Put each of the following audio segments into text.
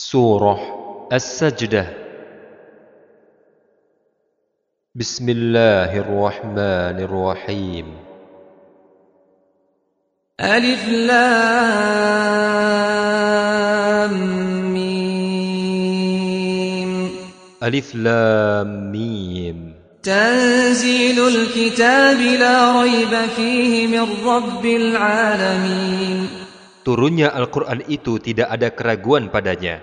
Surah As-Sajdah Bismillahirrahmanirrahim ألف لام ميم Alif Lam Mim تنزيل الكتاب لا ريب فيه من رب العالمين Turunnya Al-Quran itu tidak ada keraguan padanya,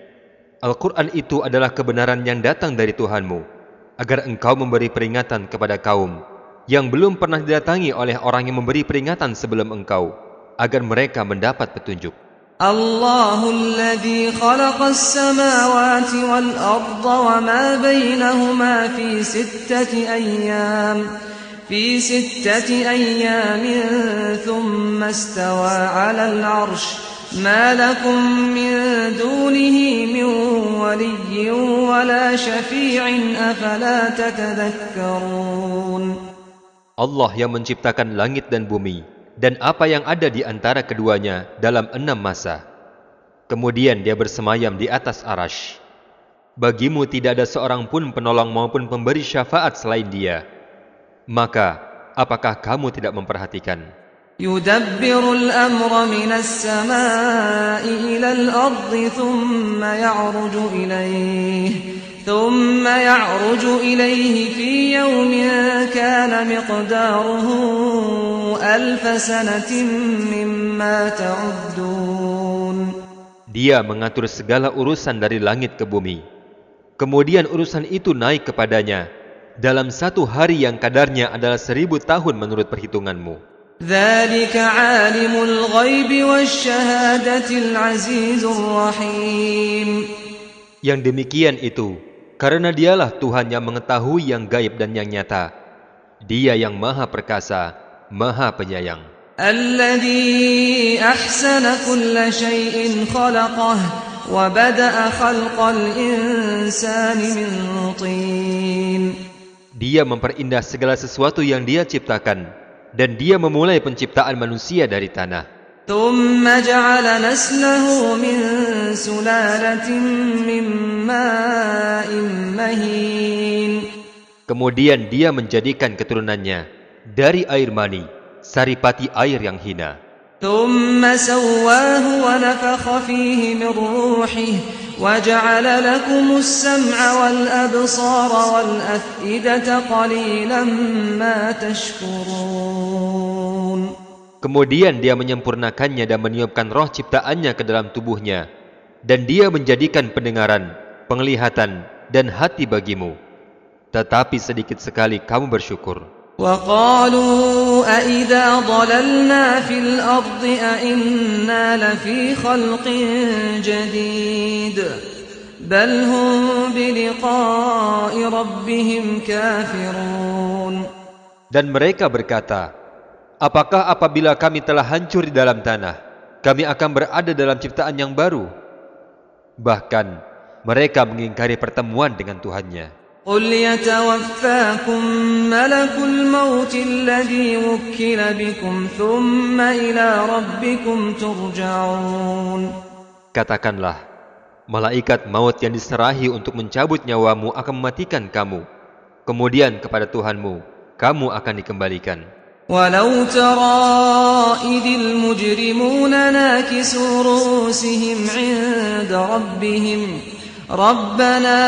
Al-Quran itu adalah kebenaran yang datang dari Tuhanmu, agar engkau memberi peringatan kepada kaum yang belum pernah didatangi oleh orang yang memberi peringatan sebelum engkau, agar mereka mendapat petunjuk. الله الذي خلق السماوات والأرض وما بينهما في ستة أيام في ستة أيام ثم استوى على العرش ما لكم من دونه من ولي ولا شفيع أفلا تتذكرون Allah yang menciptakan langit dan bumi dan apa yang ada di antara keduanya dalam enam masa. Kemudian dia bersemayam di atas arash. Bagimu tidak ada seorang pun penolong maupun pemberi syafaat selain dia. Maka, apakah kamu tidak memperhatikan? يدبر الأمر من السماء إلى الأرض ثم يعرج إليه ثم يعرج إليه في يوم كان مقداره ألف سنة مما تعدون Dia mengatur segala urusan dari langit ke bumi. Kemudian urusan itu naik kepadanya dalam satu hari yang kadarnya adalah seribu tahun menurut perhitunganmu. ذلك عالم الغيب والشهادة العزيز الرحيم Yang demikian itu, karena dialah Tuhan yang mengetahui yang gaib dan yang nyata. Dia yang maha perkasa, maha penyayang. الذي أحسن كل شيء خلقه وبدأ خلق الإنسان من طين Dia memperindah segala sesuatu yang dia ciptakan, dan dia memulai penciptaan manusia dari tanah. Kemudian dia menjadikan keturunannya dari air mani, saripati air yang hina. ثم سواه ونفخ فيه من روحه وجعل لكم السمع والأبصار والأفئدة قليلا ما تشكرون Kemudian dia menyempurnakannya dan meniupkan roh ciptaannya ke dalam tubuhnya. Dan dia menjadikan pendengaran, penglihatan, dan hati bagimu. Tetapi sedikit sekali kamu bersyukur. وقالوا أئذا ضللنا في الأرض أئنا لفي خلق جديد بل هم بلقاء ربهم كافرون Dan mereka berkata, Apakah apabila kami telah hancur di dalam tanah, kami akan berada dalam ciptaan yang baru? Bahkan, mereka mengingkari pertemuan dengan Tuhannya. قل يتوفاكم ملك الموت الذي وكل بكم ثم إلى ربكم ترجعون Katakanlah, malaikat maut yang diserahi untuk mencabut nyawamu akan mematikan kamu. Kemudian kepada Tuhanmu, kamu akan dikembalikan. ولو ترى إذ المجرمون ناكسوا رؤوسهم عند ربهم ربنا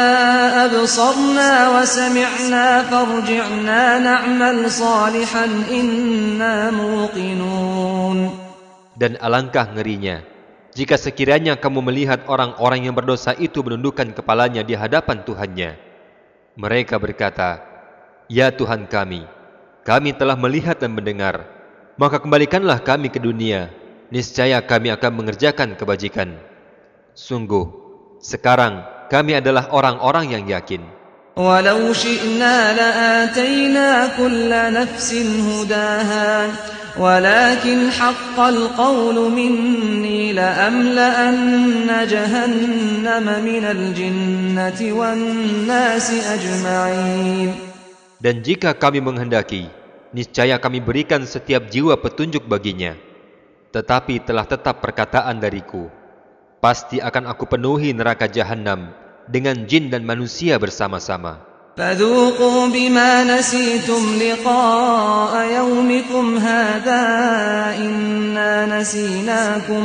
أبصرنا وسمعنا فارجعنا نعمل صالحا إنا موقنون Dan alangkah ngerinya, jika sekiranya kamu melihat orang-orang yang berdosa itu menundukkan kepalanya di hadapan Tuhannya. Mereka berkata, Ya Tuhan kami, kami telah melihat dan mendengar, maka kembalikanlah kami ke dunia, niscaya kami akan mengerjakan kebajikan. Sungguh, sekarang kami adalah orang-orang yang yakin. Walau syi'na la'atayna kulla nafsin hudaha Walakin haqqal qawlu minni la'amla'anna jahannama minal jinnati wan nasi ajma'in Dan jika kami menghendaki, niscaya kami berikan setiap jiwa petunjuk baginya. Tetapi telah tetap perkataan dariku, pasti akan aku penuhi neraka jahanam dengan jin dan manusia bersama-sama. فذوقوا بما نسيتم لقاء يومكم هذا إنا نسيناكم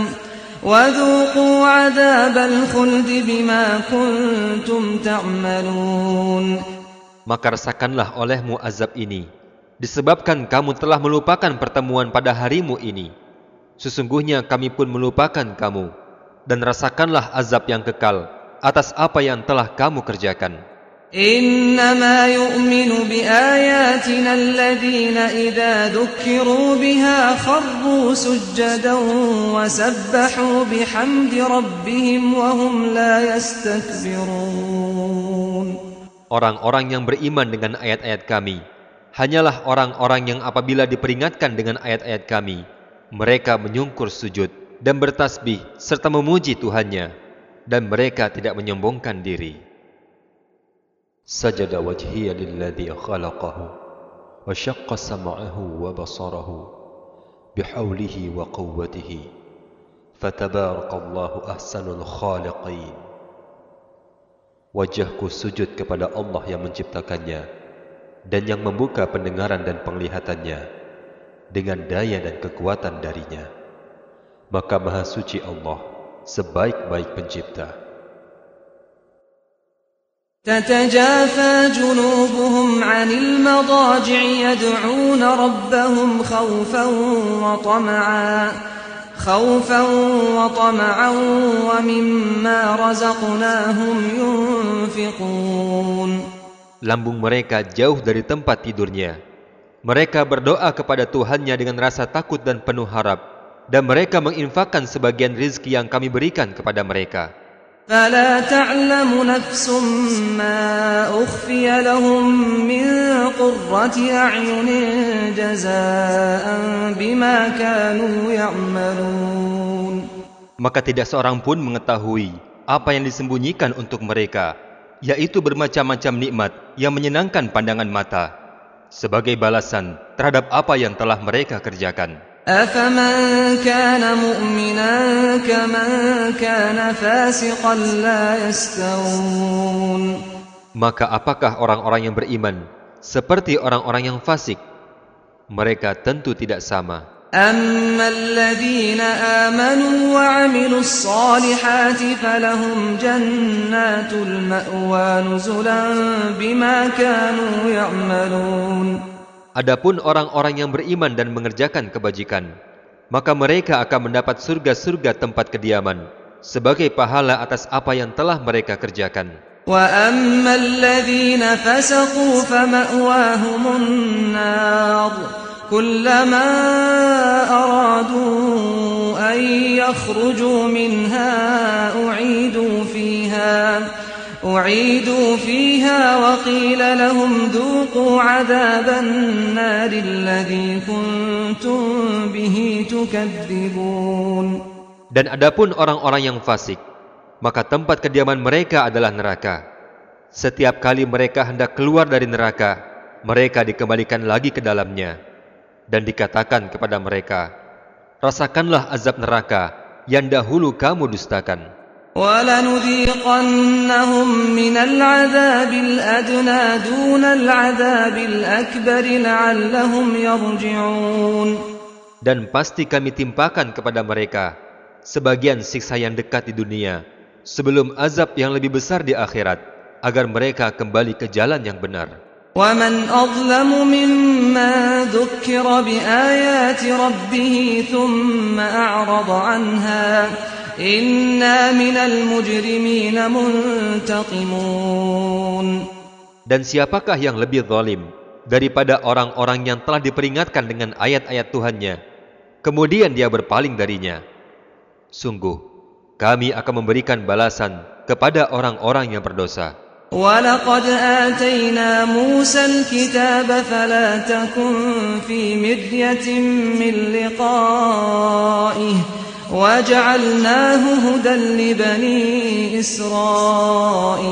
وذوقوا عذاب الخلد بما كنتم تعملون Maka rasakanlah olehmu azab ini, disebabkan kamu telah melupakan pertemuan pada harimu ini. Sesungguhnya kami pun melupakan kamu, dan rasakanlah azab yang kekal atas apa yang telah kamu kerjakan. إنما يؤمن بآياتنا الذين إذا ذكروا بها خروا سجدا وسبحوا بحمد ربهم وهم لا يستكبرون Orang-orang yang beriman dengan ayat-ayat kami hanyalah orang-orang yang apabila diperingatkan dengan ayat-ayat kami, mereka menyungkur sujud dan bertasbih serta memuji Tuhannya dan mereka tidak menyombongkan diri. Sajada wajhiya lilladhi khalaqahu wa syaqqa sam'ahu wa basarahu bihawlihi wa quwwatihi fatabarakallahu ahsanul khaliqin. Wajahku sujud kepada Allah yang menciptakannya dan yang membuka pendengaran dan penglihatannya dengan daya dan kekuatan darinya Maka Maha Suci Allah sebaik-baik pencipta. تتجافى جنوبهم عن المضاجع يدعون ربهم خوفا وطمعا خوفا وطمعا ومما رزقناهم ينفقون Lambung mereka jauh dari tempat tidurnya. Mereka berdoa kepada Tuhannya dengan rasa takut dan penuh harap, dan mereka menginfakkan sebagian rizki yang kami berikan kepada mereka. فلا تعلم نفس ما أخفي لهم من قرة أعين جزاء بما كانوا يعملون Maka tidak seorang pun mengetahui apa yang disembunyikan untuk mereka, yaitu bermacam-macam nikmat yang menyenangkan pandangan mata, sebagai balasan terhadap apa yang telah mereka kerjakan. أفمن كان مؤمنا كمن كان فاسقا لا يستوون Maka apakah orang-orang yang beriman seperti orang-orang yang fasik? Mereka tentu tidak sama. أما الذين آمنوا وعملوا الصالحات فلهم جنات المأوى نزلا بما كانوا يعملون Adapun orang-orang yang beriman dan mengerjakan kebajikan, maka mereka akan mendapat surga-surga tempat kediaman sebagai pahala atas apa yang telah mereka kerjakan. وأما الذين فسقوا فمأواهم النار كلما أرادوا أن يخرجوا منها أعيدوا فيها أعيدوا فيها وقيل لهم ذوقوا عذاب النار الذي كنتم به تكذبون Dan adapun orang-orang yang fasik, maka tempat kediaman mereka adalah neraka. Setiap kali mereka hendak keluar dari neraka, mereka dikembalikan lagi ke dalamnya. Dan dikatakan kepada mereka, Rasakanlah azab neraka yang dahulu kamu dustakan. ولنذيقنهم من العذاب الأدنى دون العذاب الأكبر لعلهم يرجعون Dan pasti kami timpakan kepada mereka sebagian siksa yang dekat di dunia sebelum azab yang lebih besar di akhirat agar mereka kembali ke jalan yang benar. ومن أظلم ممن ذكر بآيات ربه ثم أعرض عنها إنا من المجرمين منتقمون Dan siapakah yang lebih zalim daripada orang-orang yang telah diperingatkan dengan ayat-ayat Tuhannya, kemudian dia berpaling darinya? Sungguh, kami akan memberikan balasan kepada orang-orang yang berdosa. ولقد آتينا موسى الكتاب فلا تكن في مرية من لقائه وجعلناه هدى لبني إسرائيل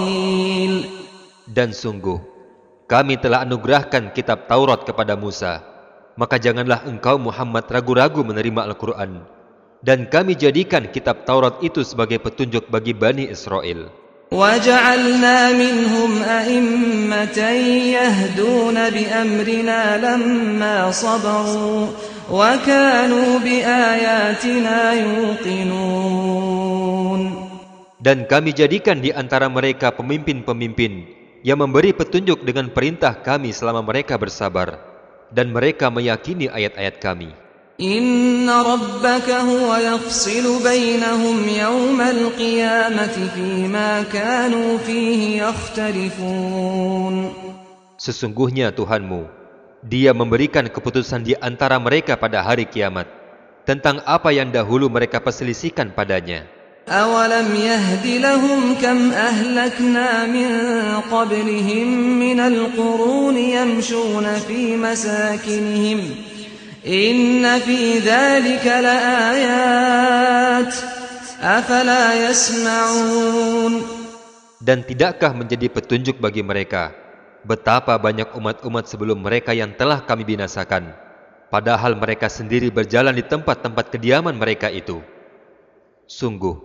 Dan sungguh, kami telah anugerahkan kitab Taurat kepada Musa. Maka janganlah engkau Muhammad ragu-ragu menerima Al-Quran. Dan kami jadikan kitab Taurat itu sebagai petunjuk bagi Bani Israel. وجعلنا منهم أئمة يهدون بأمرنا لما صبروا وكانوا بآياتنا يوقنون Dan kami jadikan di antara mereka pemimpin-pemimpin yang memberi petunjuk dengan perintah kami selama mereka bersabar. Dan mereka meyakini ayat-ayat kami. إن ربك هو يفصل بينهم يوم القيامة فيما كانوا فيه يختلفون Sesungguhnya Tuhanmu, Dia memberikan keputusan di antara mereka pada hari kiamat tentang apa yang dahulu mereka perselisihkan padanya. أولم يهد لهم كم أهلكنا من قبلهم من القرون يمشون في مساكنهم إن في ذلك لآيات أفلا يسمعون Dan tidakkah menjadi petunjuk bagi mereka betapa banyak umat-umat sebelum mereka yang telah kami binasakan, padahal mereka sendiri berjalan di tempat-tempat kediaman mereka itu. Sungguh,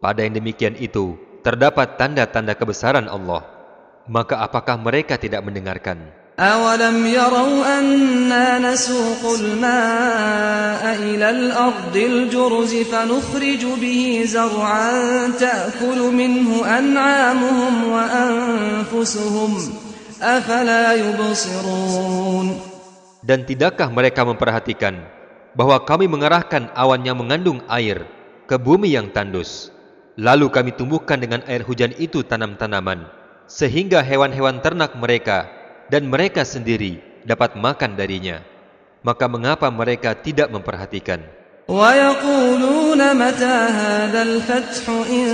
pada yang demikian itu terdapat tanda-tanda kebesaran Allah. Maka apakah mereka tidak mendengarkan? أولم يروا أنا نسوق الماء إلى الأرض الجرز فنخرج به زرعا تأكل منه أنعامهم وأنفسهم أفلا يبصرون Dan tidakkah mereka memperhatikan bahwa kami mengarahkan awan yang mengandung air ke bumi yang tandus? Lalu kami tumbuhkan dengan air hujan itu tanam-tanaman, sehingga hewan-hewan ternak mereka dan mereka sendiri dapat makan darinya. Maka mengapa mereka tidak memperhatikan? ويقولون متى هذا الفتح إن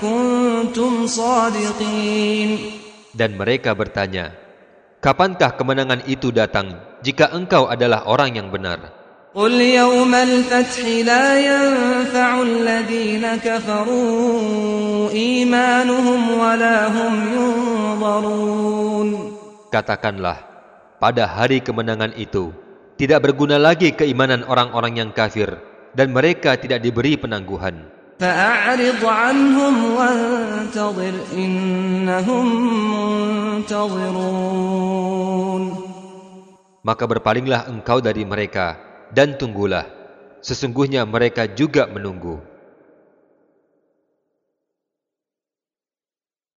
كنتم صادقين Dan mereka bertanya, Kapankah kemenangan itu datang jika engkau adalah orang yang benar? قل يوم الفتح لا ينفع الذين كفروا إيمانهم ولا هم ينظرون Katakanlah, pada hari kemenangan itu, tidak berguna lagi keimanan orang-orang yang kafir dan mereka tidak diberi penangguhan. Maka berpalinglah engkau dari mereka dan tunggulah. Sesungguhnya mereka juga menunggu.